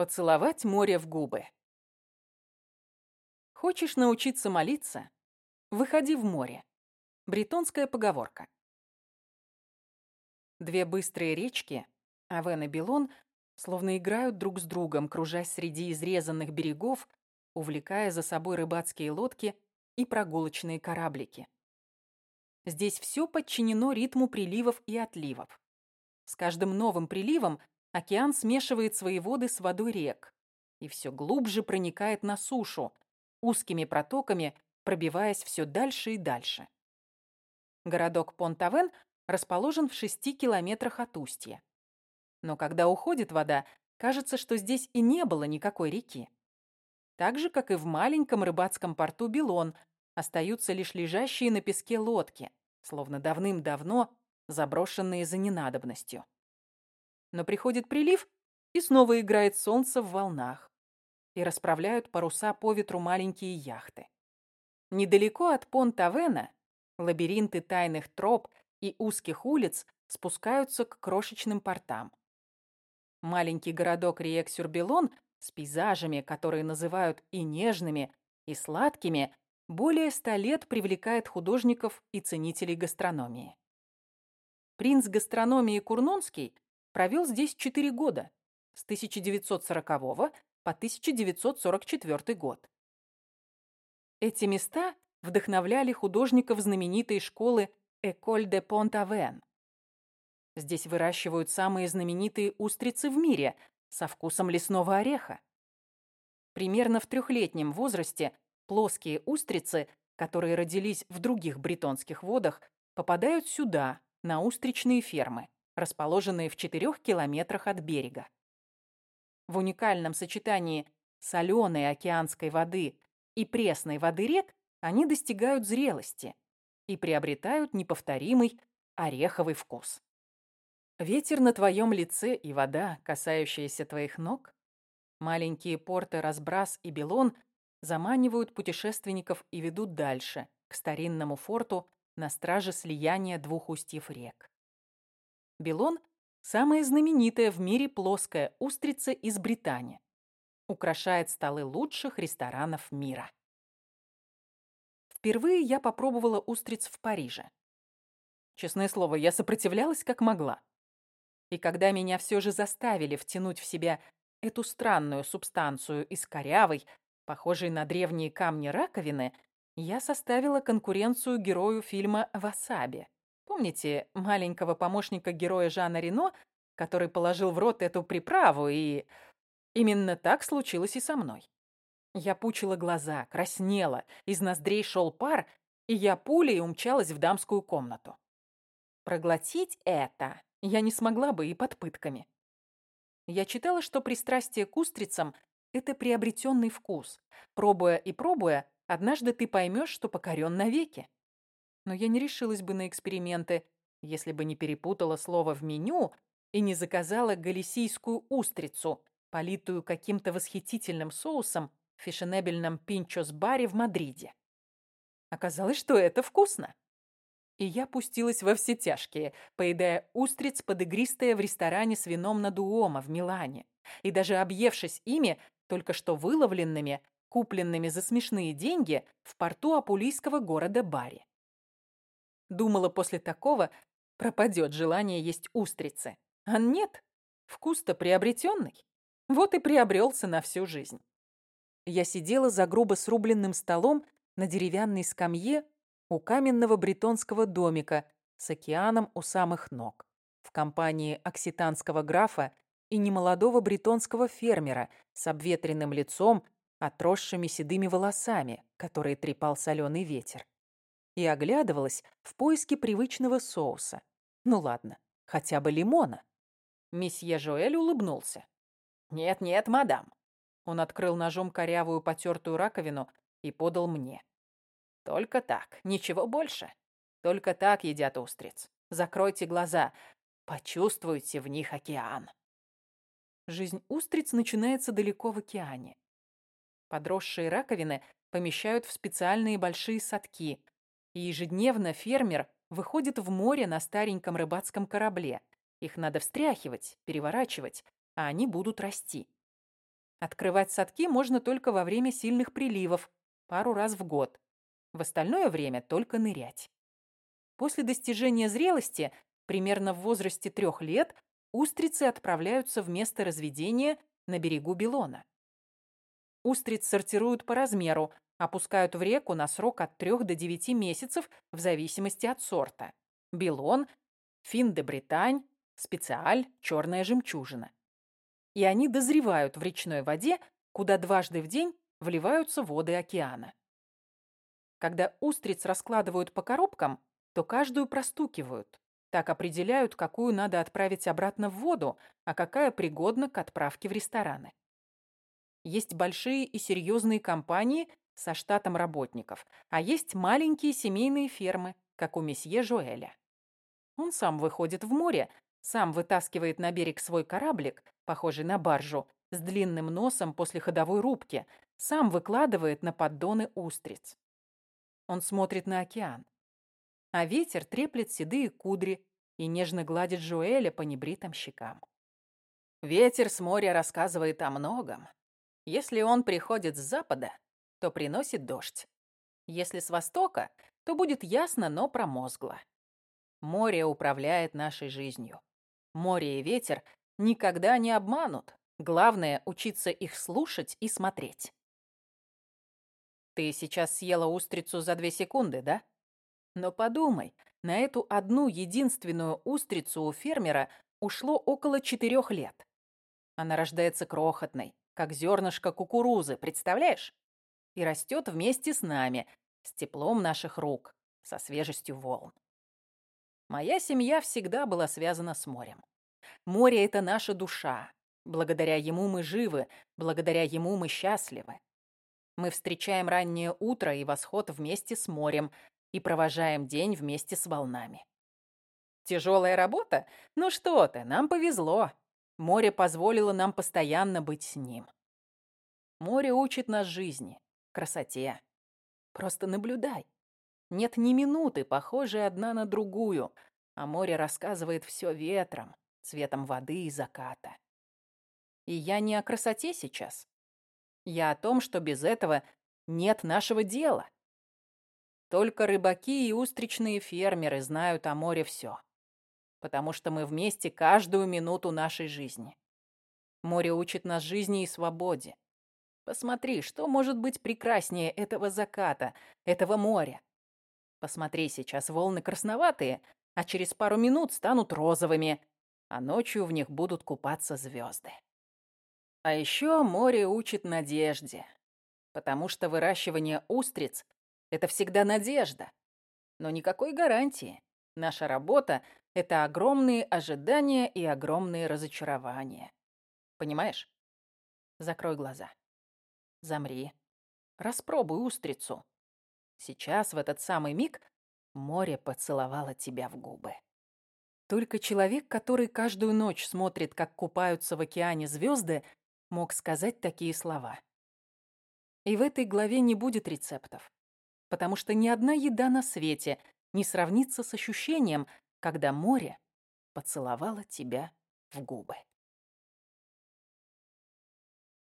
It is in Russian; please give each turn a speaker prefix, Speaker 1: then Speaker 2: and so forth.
Speaker 1: Поцеловать море в губы. Хочешь научиться молиться? Выходи в море. Бретонская поговорка. Две быстрые речки, Авен и Белон, словно играют друг с другом, кружась среди изрезанных берегов, увлекая за собой рыбацкие лодки и прогулочные кораблики. Здесь все подчинено ритму приливов и отливов. С каждым новым приливом океан смешивает свои воды с водой рек и все глубже проникает на сушу, узкими протоками пробиваясь все дальше и дальше. Городок Понтавен расположен в шести километрах от устья. Но когда уходит вода, кажется, что здесь и не было никакой реки. Так же, как и в маленьком рыбацком порту Белон, остаются лишь лежащие на песке лодки, словно давным-давно заброшенные за ненадобностью. Но приходит прилив, и снова играет солнце в волнах, и расправляют паруса по ветру маленькие яхты. Недалеко от Понт-Авена лабиринты тайных троп и узких улиц спускаются к крошечным портам. Маленький городок Риек-Сюрбелон с пейзажами, которые называют и нежными, и сладкими, более ста лет привлекает художников и ценителей гастрономии. Принц гастрономии Курнонский провел здесь четыре года, с 1940 по 1944 год. Эти места вдохновляли художников знаменитой школы Эколь де Понт-Авен. Здесь выращивают самые знаменитые устрицы в мире со вкусом лесного ореха. Примерно в трехлетнем возрасте Плоские устрицы, которые родились в других бретонских водах, попадают сюда, на устричные фермы, расположенные в четырех километрах от берега. В уникальном сочетании соленой океанской воды и пресной воды рек они достигают зрелости и приобретают неповторимый ореховый вкус. Ветер на твоем лице и вода, касающаяся твоих ног, маленькие порты Разбрас и Белон заманивают путешественников и ведут дальше, к старинному форту на страже слияния двух устьев рек. Белон – самая знаменитая в мире плоская устрица из Британии. Украшает столы лучших ресторанов мира. Впервые я попробовала устриц в Париже. Честное слово, я сопротивлялась как могла. И когда меня все же заставили втянуть в себя эту странную субстанцию из корявой, похожей на древние камни раковины, я составила конкуренцию герою фильма «Васаби». Помните маленького помощника героя Жана Рено, который положил в рот эту приправу, и... Именно так случилось и со мной. Я пучила глаза, краснела, из ноздрей шел пар, и я пулей умчалась в дамскую комнату. Проглотить это я не смогла бы и под пытками. Я читала, что пристрастие к устрицам это приобретенный вкус. Пробуя и пробуя, однажды ты поймешь, что покорен навеки. Но я не решилась бы на эксперименты, если бы не перепутала слово в меню и не заказала галисийскую устрицу, политую каким-то восхитительным соусом в фешенебельном пинчос-баре в Мадриде. Оказалось, что это вкусно. И я пустилась во все тяжкие, поедая устриц под игристое в ресторане с вином на Дуома в Милане. И даже объевшись ими, только что выловленными, купленными за смешные деньги в порту апулийского города Бари. Думала, после такого пропадет желание есть устрицы. А нет, вкус-то приобретенный. Вот и приобрелся на всю жизнь. Я сидела за грубо срубленным столом на деревянной скамье у каменного бретонского домика с океаном у самых ног, в компании окситанского графа и немолодого бретонского фермера с обветренным лицом, отросшими седыми волосами, которые трепал соленый ветер. И оглядывалась в поиске привычного соуса. Ну ладно, хотя бы лимона. Месье Жоэль улыбнулся. «Нет-нет, мадам». Он открыл ножом корявую потертую раковину и подал мне. «Только так, ничего больше. Только так едят устриц. Закройте глаза, почувствуйте в них океан». Жизнь устриц начинается далеко в океане. Подросшие раковины помещают в специальные большие садки, и ежедневно фермер выходит в море на стареньком рыбацком корабле. Их надо встряхивать, переворачивать, а они будут расти. Открывать садки можно только во время сильных приливов, пару раз в год. В остальное время только нырять. После достижения зрелости, примерно в возрасте трех лет, устрицы отправляются в место разведения на берегу Белона. Устриц сортируют по размеру, опускают в реку на срок от 3 до 9 месяцев в зависимости от сорта. Белон, фин де Британь, специаль, черная жемчужина. И они дозревают в речной воде, куда дважды в день вливаются воды океана. Когда устриц раскладывают по коробкам, то каждую простукивают. Так определяют, какую надо отправить обратно в воду, а какая пригодна к отправке в рестораны. Есть большие и серьезные компании со штатом работников, а есть маленькие семейные фермы, как у месье Жуэля. Он сам выходит в море, сам вытаскивает на берег свой кораблик, похожий на баржу, с длинным носом после ходовой рубки, сам выкладывает на поддоны устриц. Он смотрит на океан. А ветер треплет седые кудри и нежно гладит Жуэля по небритым щекам. Ветер с моря рассказывает о многом, если он приходит с запада, то приносит дождь. Если с востока, то будет ясно, но промозгло. Море управляет нашей жизнью. Море и ветер никогда не обманут. Главное — учиться их слушать и смотреть. Ты сейчас съела устрицу за две секунды, да? Но подумай, на эту одну единственную устрицу у фермера ушло около четырех лет. Она рождается крохотной, как зернышко кукурузы, представляешь? И растет вместе с нами, с теплом наших рук, со свежестью волн. Моя семья всегда была связана с морем. Море — это наша душа. Благодаря ему мы живы, благодаря ему мы счастливы. Мы встречаем раннее утро и восход вместе с морем и провожаем день вместе с волнами. Тяжелая работа? Ну что ты, нам повезло. Море позволило нам постоянно быть с ним. Море учит нас жизни, красоте. Просто наблюдай. Нет ни минуты, похожей одна на другую, а море рассказывает все ветром, цветом воды и заката. И я не о красоте сейчас. Я о том, что без этого нет нашего дела. Только рыбаки и устричные фермеры знают о море все потому что мы вместе каждую минуту нашей жизни. Море учит нас жизни и свободе. Посмотри, что может быть прекраснее этого заката, этого моря. Посмотри, сейчас волны красноватые, а через пару минут станут розовыми, а ночью в них будут купаться звезды. А еще море учит надежде, потому что выращивание устриц — это всегда надежда, но никакой гарантии. Наша работа — это огромные ожидания и огромные разочарования. Понимаешь? Закрой глаза. Замри. Распробуй устрицу. Сейчас, в этот самый миг, море поцеловало тебя в губы. Только человек, который каждую ночь смотрит, как купаются в океане звезды, мог сказать такие слова. И в этой главе не будет рецептов, потому что ни одна еда на свете не сравнится с ощущением, когда море поцеловало тебя в губы.